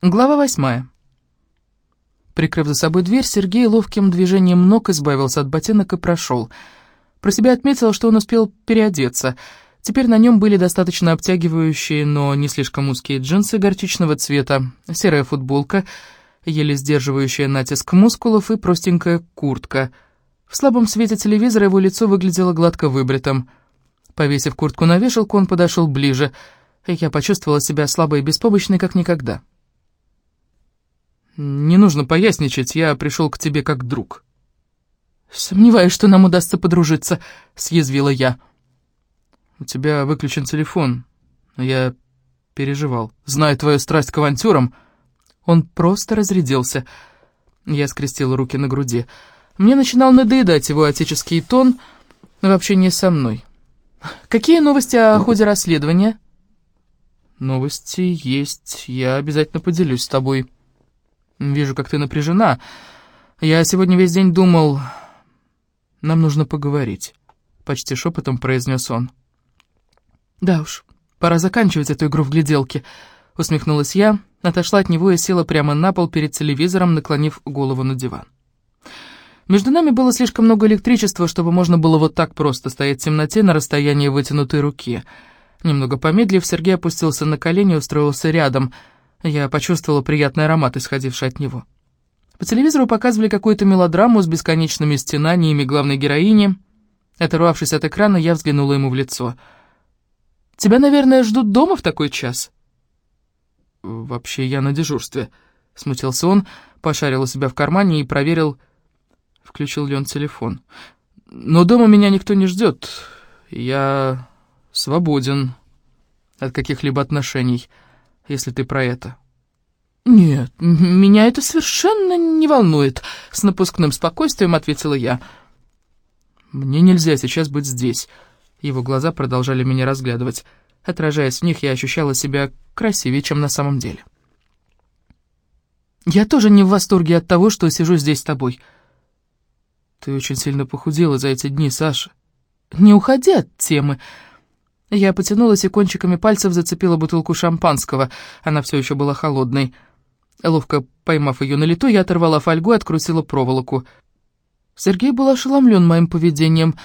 Глава восьмая. Прикрыв за собой дверь, Сергей ловким движением ног избавился от ботинок и прошел. Про себя отметил, что он успел переодеться. Теперь на нем были достаточно обтягивающие, но не слишком узкие джинсы горчичного цвета, серая футболка, еле сдерживающая натиск мускулов и простенькая куртка. В слабом свете телевизора его лицо выглядело гладко выбритым. Повесив куртку на вешалку, он подошел ближе, и я почувствовала себя слабой и беспомощной, как никогда. «Не нужно поясничать, я пришел к тебе как друг». «Сомневаюсь, что нам удастся подружиться», — съязвила я. «У тебя выключен телефон, но я переживал. Зная твою страсть к авантюрам...» Он просто разрядился. Я скрестила руки на груди. Мне начинал надоедать его отеческий тон в общении со мной. «Какие новости о ходе расследования?» «Новости есть, я обязательно поделюсь с тобой». Вижу, как ты напряжена. Я сегодня весь день думал... Нам нужно поговорить. Почти шепотом произнес он. Да уж, пора заканчивать эту игру в гляделки. Усмехнулась я, отошла от него и села прямо на пол перед телевизором, наклонив голову на диван. Между нами было слишком много электричества, чтобы можно было вот так просто стоять в темноте на расстоянии вытянутой руки. Немного помедлив, Сергей опустился на колени и устроился рядом — я почувствовала приятный аромат, исходивший от него. По телевизору показывали какую-то мелодраму с бесконечными стенаниями главной героини. Оторвавшись от экрана, я взглянула ему в лицо. «Тебя, наверное, ждут дома в такой час?» «Вообще, я на дежурстве», — смутился он, пошарил у себя в кармане и проверил, включил ли он телефон. «Но дома меня никто не ждет. Я свободен от каких-либо отношений» если ты про это». «Нет, меня это совершенно не волнует», — с напускным спокойствием ответила я. «Мне нельзя сейчас быть здесь». Его глаза продолжали меня разглядывать. Отражаясь в них, я ощущала себя красивее, чем на самом деле. «Я тоже не в восторге от того, что сижу здесь с тобой». «Ты очень сильно похудела за эти дни, Саша». «Не уходи от темы», я потянулась и кончиками пальцев зацепила бутылку шампанского. Она все еще была холодной. Ловко поймав ее на лету, я оторвала фольгу и открутила проволоку. Сергей был ошеломлен моим поведением,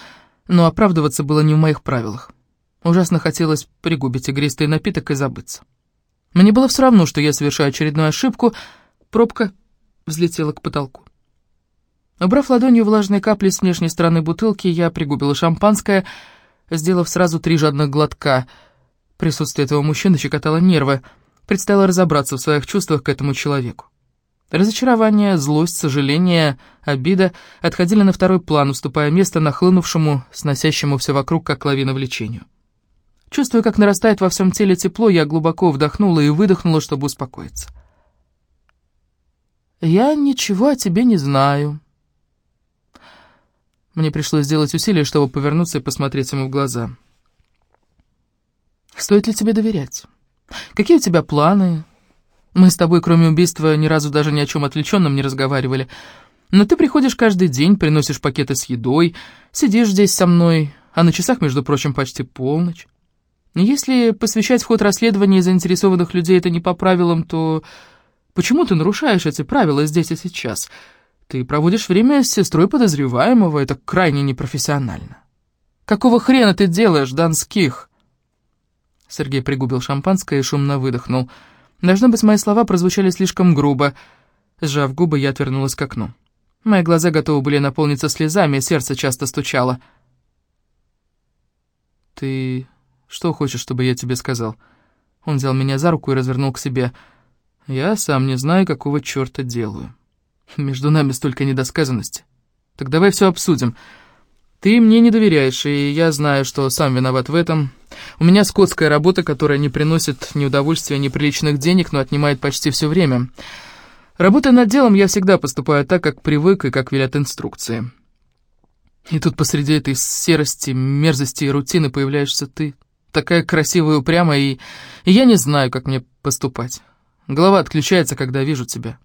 но оправдываться было не в моих правилах. Ужасно хотелось пригубить игристый напиток и забыться. Мне было все равно, что я совершаю очередную ошибку. Пробка взлетела к потолку. Убрав ладонью влажные капли с внешней стороны бутылки, я пригубила шампанское — сделав сразу три жадных глотка. Присутствие этого мужчины щекотало нервы. Предстояло разобраться в своих чувствах к этому человеку. Разочарование, злость, сожаление, обида отходили на второй план, уступая место нахлынувшему, сносящему все вокруг, как лавина влечению. Чувствуя, как нарастает во всем теле тепло, я глубоко вдохнула и выдохнула, чтобы успокоиться. «Я ничего о тебе не знаю», мне пришлось сделать усилие, чтобы повернуться и посмотреть ему в глаза. «Стоит ли тебе доверять? Какие у тебя планы? Мы с тобой, кроме убийства, ни разу даже ни о чем отвлеченном не разговаривали. Но ты приходишь каждый день, приносишь пакеты с едой, сидишь здесь со мной, а на часах, между прочим, почти полночь. Если посвящать в ход расследования заинтересованных людей это не по правилам, то почему ты нарушаешь эти правила здесь и сейчас?» Ты проводишь время с сестрой подозреваемого, это крайне непрофессионально. Какого хрена ты делаешь, Донских?» Сергей пригубил шампанское и шумно выдохнул. Должно быть, мои слова прозвучали слишком грубо. Сжав губы, я отвернулась к окну. Мои глаза готовы были наполниться слезами, сердце часто стучало. «Ты что хочешь, чтобы я тебе сказал?» Он взял меня за руку и развернул к себе. «Я сам не знаю, какого черта делаю». Между нами столько недосказанности. Так давай все обсудим. Ты мне не доверяешь, и я знаю, что сам виноват в этом. У меня скотская работа, которая не приносит ни удовольствия, ни приличных денег, но отнимает почти все время. Работая над делом, я всегда поступаю так, как привык и как велят инструкции. И тут посреди этой серости, мерзости и рутины появляешься ты. Такая красивая упрямая, и, и я не знаю, как мне поступать. Голова отключается, когда вижу тебя.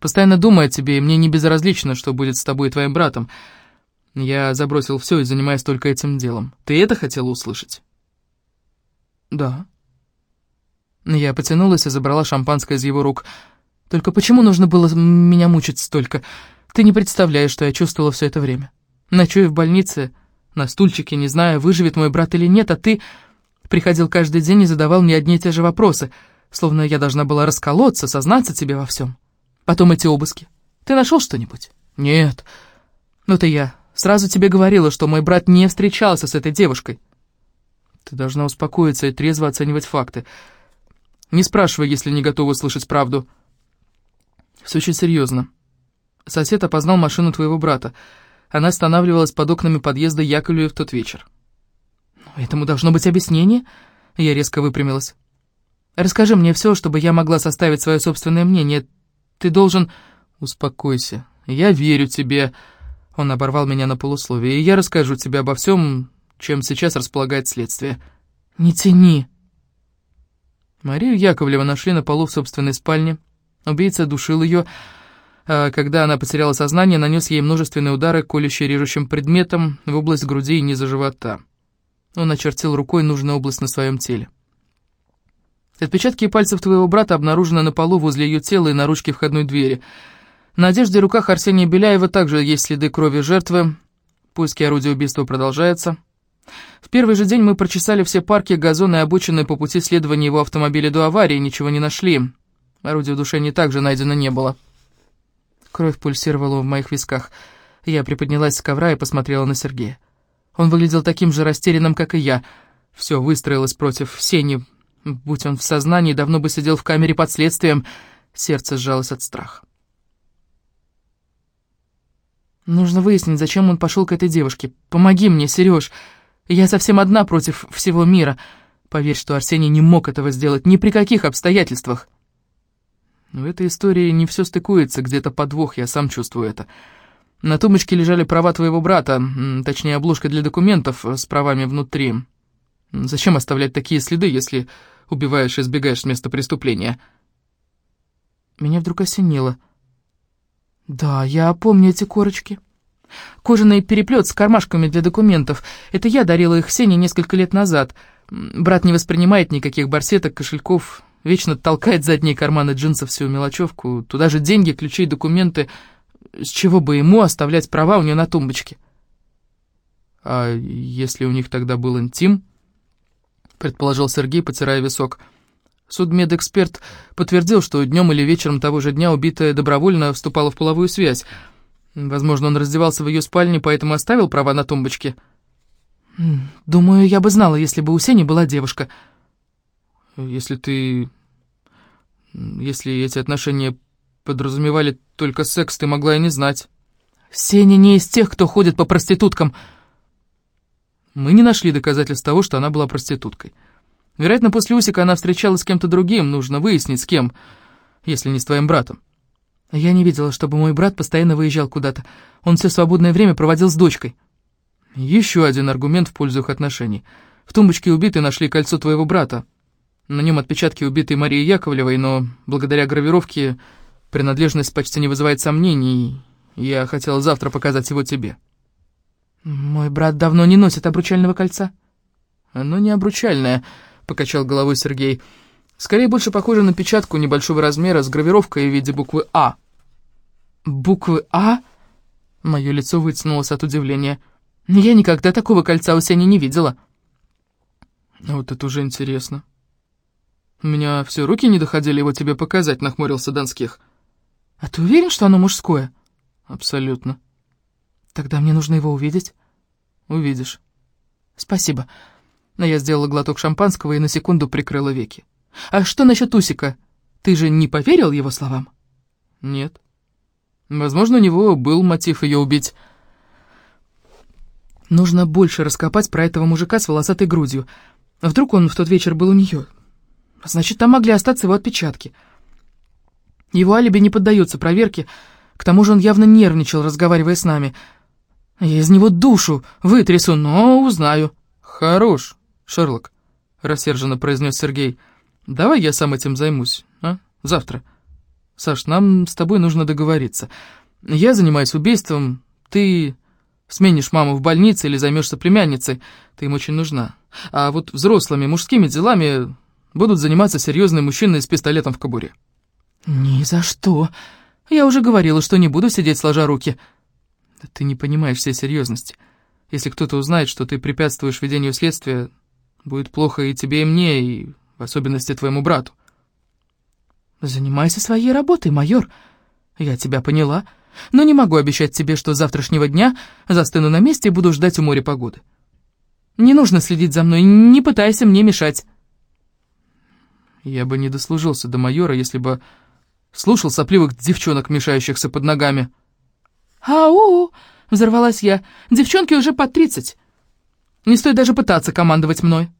Постоянно думаю о тебе, и мне не безразлично, что будет с тобой и твоим братом. Я забросил все и занимаюсь только этим делом. Ты это хотела услышать?» «Да». Я потянулась и забрала шампанское из его рук. Только почему нужно было меня мучить столько? Ты не представляешь, что я чувствовала все это время. Ночую в больнице, на стульчике, не знаю, выживет мой брат или нет, а ты приходил каждый день и задавал мне одни и те же вопросы, словно я должна была расколоться, сознаться тебе во всем. Потом эти обыски. Ты нашел что-нибудь? Нет. Вот и я сразу тебе говорила, что мой брат не встречался с этой девушкой. Ты должна успокоиться и трезво оценивать факты. Не спрашивай, если не готова слышать правду. Все очень серьезно. Сосед опознал машину твоего брата. Она останавливалась под окнами подъезда Яковлева в тот вечер. «Этому должно быть объяснение?» Я резко выпрямилась. «Расскажи мне все, чтобы я могла составить свое собственное мнение. Ты должен...» «Успокойся. Я верю тебе...» Он оборвал меня на полусловие. «И я расскажу тебе обо всем, чем сейчас располагает следствие». «Не тяни!» Марию Яковлева нашли на полу в собственной спальне. Убийца душил ее, а когда она потеряла сознание, нанес ей множественные удары колюще-режущим предметом в область груди и низа живота. Он очертил рукой нужную область на своем теле. Отпечатки пальцев твоего брата обнаружены на полу возле ее тела и на ручке входной двери. На одежде и руках Арсения Беляева также есть следы крови жертвы. Поиски орудия убийства продолжаются. В первый же день мы прочесали все парки, газоны и обочины по пути следования его автомобиля до аварии, ничего не нашли. Орудия удушения также найдено не было. Кровь пульсировала в моих висках. Я приподнялась с ковра и посмотрела на Сергея. Он выглядел таким же растерянным, как и я. Все выстроилось против Сени. Будь он в сознании, давно бы сидел в камере под следствием. Сердце сжалось от страха. Нужно выяснить, зачем он пошел к этой девушке. Помоги мне, Сереж. Я совсем одна против всего мира. Поверь, что Арсений не мог этого сделать ни при каких обстоятельствах. В этой истории не все стыкуется, где-то подвох, я сам чувствую это. На тумбочке лежали права твоего брата, точнее, обложка для документов с правами внутри. Зачем оставлять такие следы, если убиваешь и сбегаешь с места преступления? Меня вдруг осенило. Да, я помню эти корочки. Кожаный переплет с кармашками для документов. Это я дарила их Сене несколько лет назад. Брат не воспринимает никаких барсеток, кошельков, вечно толкает задние карманы джинсов всю мелочевку. Туда же деньги, ключи и документы. С чего бы ему оставлять права у нее на тумбочке? А если у них тогда был интим? Предположил Сергей, потирая висок. Судмедэксперт подтвердил, что днем или вечером того же дня убитая добровольно вступала в половую связь. Возможно, он раздевался в ее спальне, поэтому оставил права на тумбочке. «Думаю, я бы знала, если бы у Сени была девушка». «Если ты... Если эти отношения подразумевали только секс, ты могла и не знать». «Сеня не из тех, кто ходит по проституткам». Мы не нашли доказательств того, что она была проституткой. Вероятно, после Усика она встречалась с кем-то другим, нужно выяснить, с кем, если не с твоим братом. Я не видела, чтобы мой брат постоянно выезжал куда-то. Он все свободное время проводил с дочкой. Еще один аргумент в пользу их отношений. В тумбочке убитой нашли кольцо твоего брата. На нем отпечатки убитой Марии Яковлевой, но благодаря гравировке принадлежность почти не вызывает сомнений. Я хотела завтра показать его тебе. Мой брат давно не носит обручального кольца. Оно не обручальное, покачал головой Сергей. Скорее больше похоже на печатку небольшого размера с гравировкой в виде буквы «А». «Буквы А?» Мое лицо вытянулось от удивления. «Я никогда такого кольца у Сени не видела». «Вот это уже интересно. У меня все руки не доходили его тебе показать», — нахмурился Донских. «А ты уверен, что оно мужское?» «Абсолютно». «Тогда мне нужно его увидеть». «Увидишь». «Спасибо». Но я сделала глоток шампанского и на секунду прикрыла веки. А что насчет Усика? Ты же не поверил его словам? Нет. Возможно, у него был мотив ее убить. Нужно больше раскопать про этого мужика с волосатой грудью. Вдруг он в тот вечер был у нее. Значит, там могли остаться его отпечатки. Его алиби не поддается проверке. К тому же он явно нервничал, разговаривая с нами. Я из него душу вытрясу, но узнаю. Хорош, Шерлок, рассерженно произнес Сергей. Давай я сам этим займусь, а? Завтра. Саш, нам с тобой нужно договориться. Я занимаюсь убийством, ты сменишь маму в больнице или займешься племянницей, ты им очень нужна. А вот взрослыми мужскими делами будут заниматься серьезные мужчины с пистолетом в кобуре. «Ни за что. Я уже говорила, что не буду сидеть сложа руки». Ты не понимаешь всей серьезности. Если кто-то узнает, что ты препятствуешь ведению следствия, будет плохо и тебе, и мне, и в особенности твоему брату. Занимайся своей работой, майор. Я тебя поняла, но не могу обещать тебе, что с завтрашнего дня застыну на месте и буду ждать у моря погоды. Не нужно следить за мной, не пытайся мне мешать. Я бы не дослужился до майора, если бы слушал сопливых девчонок, мешающихся под ногами. «Ау!» — взорвалась я. «Девчонки уже под тридцать. Не стоит даже пытаться командовать мной».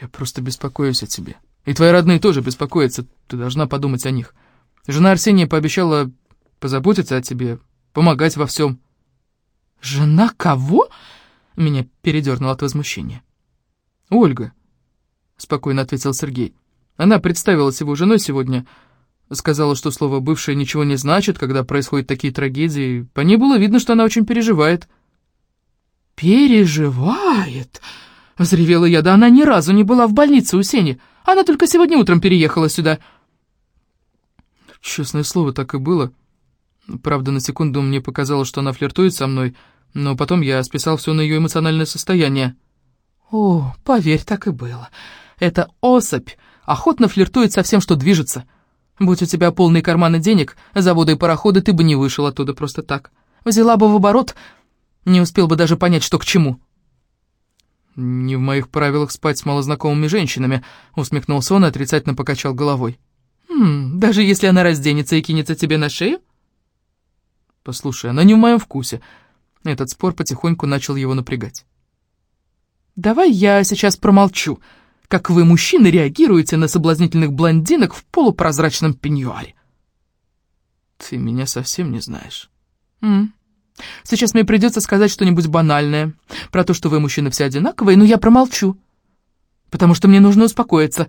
«Я просто беспокоюсь о тебе. И твои родные тоже беспокоятся. Ты должна подумать о них. Жена Арсения пообещала позаботиться о тебе, помогать во всем». «Жена кого?» — меня передернуло от возмущения. «Ольга», — спокойно ответил Сергей. «Она представилась его женой сегодня». Сказала, что слово «бывшая» ничего не значит, когда происходят такие трагедии. По ней было видно, что она очень переживает. «Переживает?» — взревела я. «Да она ни разу не была в больнице у Сени. Она только сегодня утром переехала сюда». Честное слово, так и было. Правда, на секунду мне показалось, что она флиртует со мной, но потом я списал все на ее эмоциональное состояние. «О, поверь, так и было. Эта особь охотно флиртует со всем, что движется». Будь у тебя полные карманы денег, заводы и пароходы, ты бы не вышел оттуда просто так. Взяла бы в оборот, не успел бы даже понять, что к чему». «Не в моих правилах спать с малознакомыми женщинами», — усмехнулся он и отрицательно покачал головой. «Хм, даже если она разденется и кинется тебе на шею?» «Послушай, она не в моем вкусе». Этот спор потихоньку начал его напрягать. «Давай я сейчас промолчу», как вы, мужчины, реагируете на соблазнительных блондинок в полупрозрачном пеньюаре. Ты меня совсем не знаешь. М Сейчас мне придется сказать что-нибудь банальное про то, что вы, мужчины, все одинаковые, но я промолчу, потому что мне нужно успокоиться.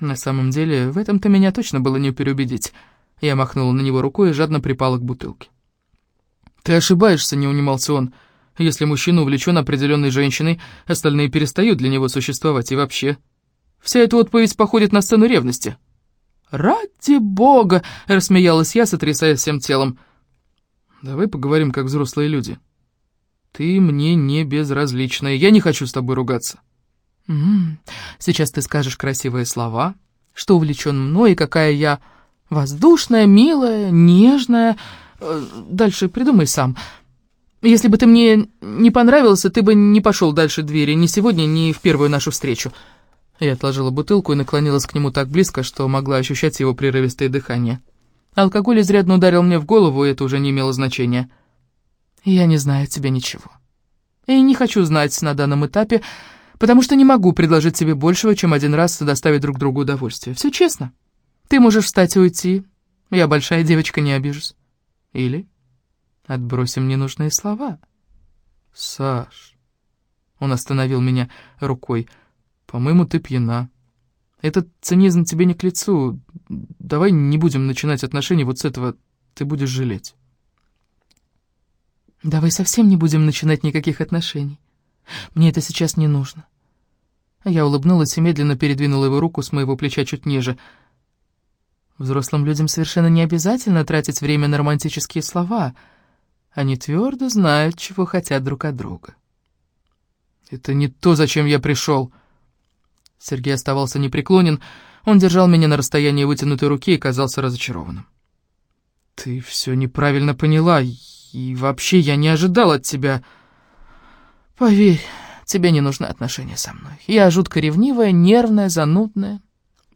На самом деле, в этом-то меня точно было не переубедить. Я махнула на него рукой и жадно припала к бутылке. «Ты ошибаешься», — не унимался он. Если мужчина увлечен определенной женщиной, остальные перестают для него существовать и вообще. Вся эта отповедь походит на сцену ревности. «Ради бога!» — рассмеялась я, сотрясая всем телом. «Давай поговорим как взрослые люди. Ты мне не безразличная, я не хочу с тобой ругаться». М -м, «Сейчас ты скажешь красивые слова, что увлечен мной и какая я воздушная, милая, нежная. Э, дальше придумай сам». Если бы ты мне не понравился, ты бы не пошел дальше двери, ни сегодня, ни в первую нашу встречу». Я отложила бутылку и наклонилась к нему так близко, что могла ощущать его прерывистое дыхание. Алкоголь изрядно ударил мне в голову, и это уже не имело значения. «Я не знаю тебя ничего. И не хочу знать на данном этапе, потому что не могу предложить тебе большего, чем один раз доставить друг другу удовольствие. Все честно. Ты можешь встать и уйти. Я большая девочка, не обижусь. Или Отбросим ненужные слова. Саш, он остановил меня рукой. По-моему, ты пьяна. Этот цинизм тебе не к лицу. Давай не будем начинать отношения вот с этого. Ты будешь жалеть. Давай совсем не будем начинать никаких отношений. Мне это сейчас не нужно. Я улыбнулась и медленно передвинула его руку с моего плеча чуть ниже. Взрослым людям совершенно не обязательно тратить время на романтические слова — они твердо знают, чего хотят друг от друга. «Это не то, зачем я пришел!» Сергей оставался непреклонен. Он держал меня на расстоянии вытянутой руки и казался разочарованным. «Ты все неправильно поняла, и вообще я не ожидал от тебя...» «Поверь, тебе не нужны отношения со мной. Я жутко ревнивая, нервная, занудная.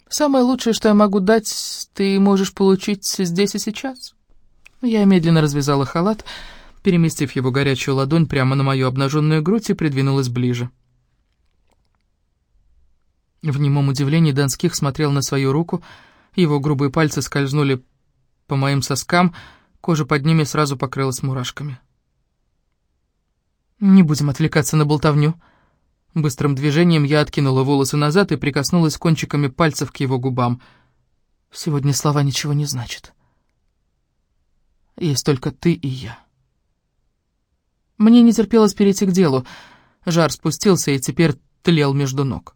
Самое лучшее, что я могу дать, ты можешь получить здесь и сейчас». Я медленно развязала халат, переместив его горячую ладонь прямо на мою обнаженную грудь и придвинулась ближе. В немом удивлении Донских смотрел на свою руку, его грубые пальцы скользнули по моим соскам, кожа под ними сразу покрылась мурашками. «Не будем отвлекаться на болтовню». Быстрым движением я откинула волосы назад и прикоснулась кончиками пальцев к его губам. «Сегодня слова ничего не значат». Есть только ты и я. Мне не терпелось перейти к делу. Жар спустился и теперь тлел между ног.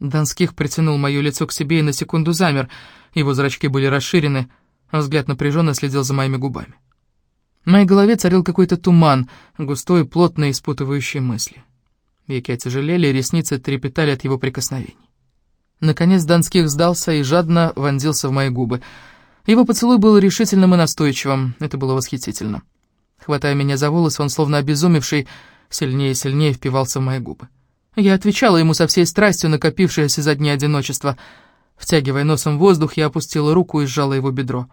Донских притянул мое лицо к себе и на секунду замер. Его зрачки были расширены, а взгляд напряженно следил за моими губами. В моей голове царил какой-то туман, густой, плотный, испутывающий мысли. Веки отяжелели, ресницы трепетали от его прикосновений. Наконец Донских сдался и жадно вонзился в мои губы. Его поцелуй был решительным и настойчивым, это было восхитительно. Хватая меня за волосы, он, словно обезумевший, сильнее и сильнее впивался в мои губы. Я отвечала ему со всей страстью, накопившейся за дни одиночества. Втягивая носом воздух, я опустила руку и сжала его бедро.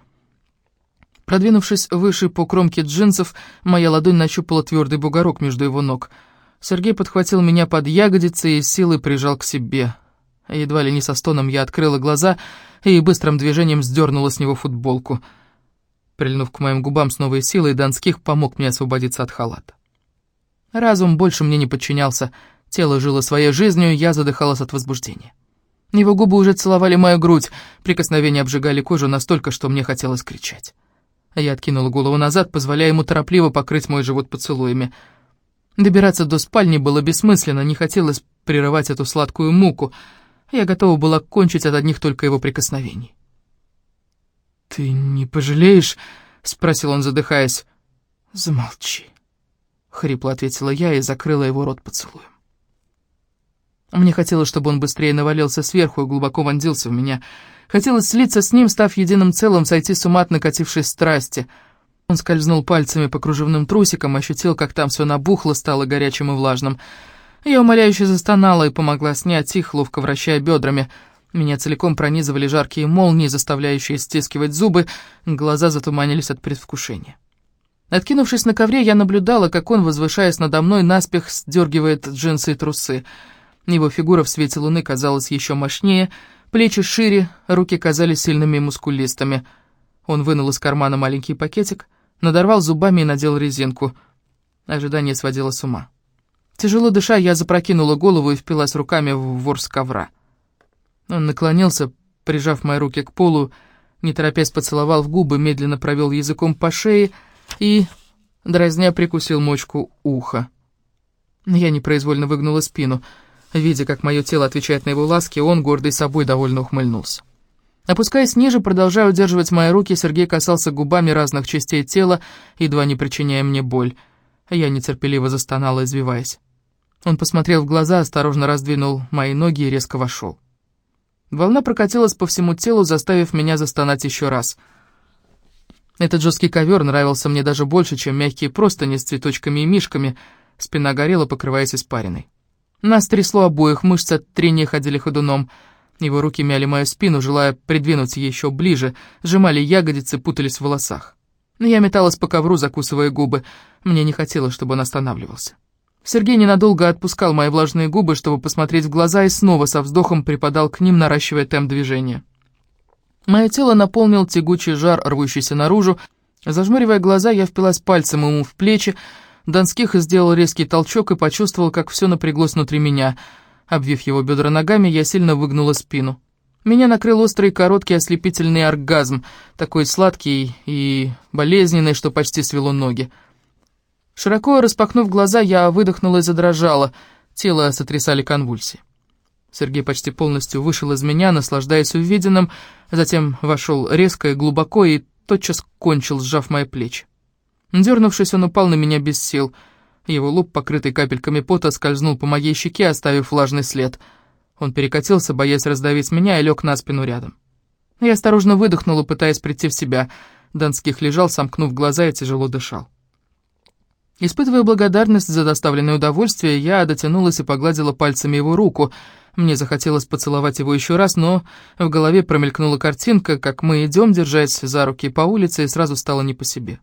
Продвинувшись выше по кромке джинсов, моя ладонь нащупала твердый бугорок между его ног. Сергей подхватил меня под ягодицы и силой прижал к себе. Едва ли не со стоном я открыла глаза и быстрым движением сдернула с него футболку. Прильнув к моим губам с новой силой, Донских помог мне освободиться от халата. Разум больше мне не подчинялся — Тело жило своей жизнью, я задыхалась от возбуждения. Его губы уже целовали мою грудь, прикосновения обжигали кожу настолько, что мне хотелось кричать. Я откинула голову назад, позволяя ему торопливо покрыть мой живот поцелуями. Добираться до спальни было бессмысленно, не хотелось прерывать эту сладкую муку. Я готова была кончить от одних только его прикосновений. «Ты не пожалеешь?» — спросил он, задыхаясь. «Замолчи», — хрипло ответила я и закрыла его рот поцелуем. Мне хотелось, чтобы он быстрее навалился сверху и глубоко вонзился в меня. Хотелось слиться с ним, став единым целым, сойти с ума от накатившей страсти. Он скользнул пальцами по кружевным трусикам, ощутил, как там все набухло, стало горячим и влажным. Я умоляюще застонала и помогла снять их, ловко вращая бедрами. Меня целиком пронизывали жаркие молнии, заставляющие стискивать зубы, глаза затуманились от предвкушения. Откинувшись на ковре, я наблюдала, как он, возвышаясь надо мной, наспех сдергивает джинсы и трусы — его фигура в свете луны казалась еще мощнее, плечи шире, руки казались сильными и мускулистыми. Он вынул из кармана маленький пакетик, надорвал зубами и надел резинку. Ожидание сводило с ума. Тяжело дыша, я запрокинула голову и впилась руками в ворс ковра. Он наклонился, прижав мои руки к полу, не торопясь поцеловал в губы, медленно провел языком по шее и, дразня, прикусил мочку уха. Я непроизвольно выгнула спину — Видя, как мое тело отвечает на его ласки, он, гордый собой, довольно ухмыльнулся. Опускаясь ниже, продолжая удерживать мои руки, Сергей касался губами разных частей тела, едва не причиняя мне боль. Я нетерпеливо застонала, извиваясь. Он посмотрел в глаза, осторожно раздвинул мои ноги и резко вошел. Волна прокатилась по всему телу, заставив меня застонать еще раз. Этот жесткий ковер нравился мне даже больше, чем мягкие простыни с цветочками и мишками, спина горела, покрываясь испариной. Нас трясло обоих, мышцы от трения ходили ходуном. Его руки мяли мою спину, желая придвинуться еще ближе, сжимали ягодицы, путались в волосах. Я металась по ковру, закусывая губы. Мне не хотелось, чтобы он останавливался. Сергей ненадолго отпускал мои влажные губы, чтобы посмотреть в глаза, и снова со вздохом припадал к ним, наращивая темп движения. Мое тело наполнил тягучий жар, рвущийся наружу. Зажмуривая глаза, я впилась пальцем ему в плечи, Донских сделал резкий толчок и почувствовал, как все напряглось внутри меня. Обвив его бедра ногами, я сильно выгнула спину. Меня накрыл острый короткий ослепительный оргазм, такой сладкий и болезненный, что почти свело ноги. Широко распахнув глаза, я выдохнула и задрожала, тело сотрясали конвульсии. Сергей почти полностью вышел из меня, наслаждаясь увиденным, затем вошел резко и глубоко и тотчас кончил, сжав мои плечи. Дернувшись, он упал на меня без сил. Его лоб, покрытый капельками пота, скользнул по моей щеке, оставив влажный след. Он перекатился, боясь раздавить меня, и лег на спину рядом. Я осторожно выдохнула, пытаясь прийти в себя. Донских лежал, сомкнув глаза и тяжело дышал. Испытывая благодарность за доставленное удовольствие, я дотянулась и погладила пальцами его руку. Мне захотелось поцеловать его еще раз, но в голове промелькнула картинка, как мы идем, держась за руки по улице, и сразу стало не по себе.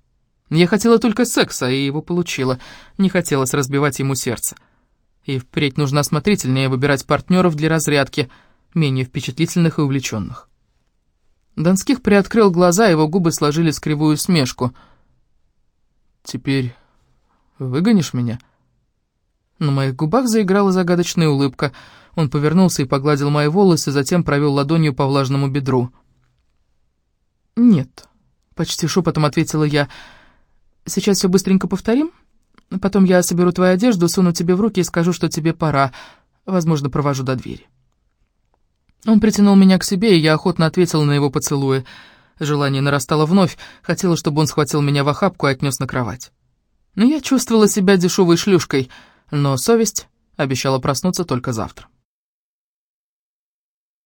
Я хотела только секса, и его получила. Не хотелось разбивать ему сердце. И впредь нужно осмотрительнее выбирать партнеров для разрядки, менее впечатлительных и увлеченных. Донских приоткрыл глаза, его губы сложили кривую смешку. «Теперь выгонишь меня?» На моих губах заиграла загадочная улыбка. Он повернулся и погладил мои волосы, затем провел ладонью по влажному бедру. «Нет», — почти шепотом ответила я. «Сейчас все быстренько повторим. Потом я соберу твою одежду, суну тебе в руки и скажу, что тебе пора. Возможно, провожу до двери». Он притянул меня к себе, и я охотно ответила на его поцелуи. Желание нарастало вновь. Хотела, чтобы он схватил меня в охапку и отнес на кровать. Но Я чувствовала себя дешевой шлюшкой, но совесть обещала проснуться только завтра.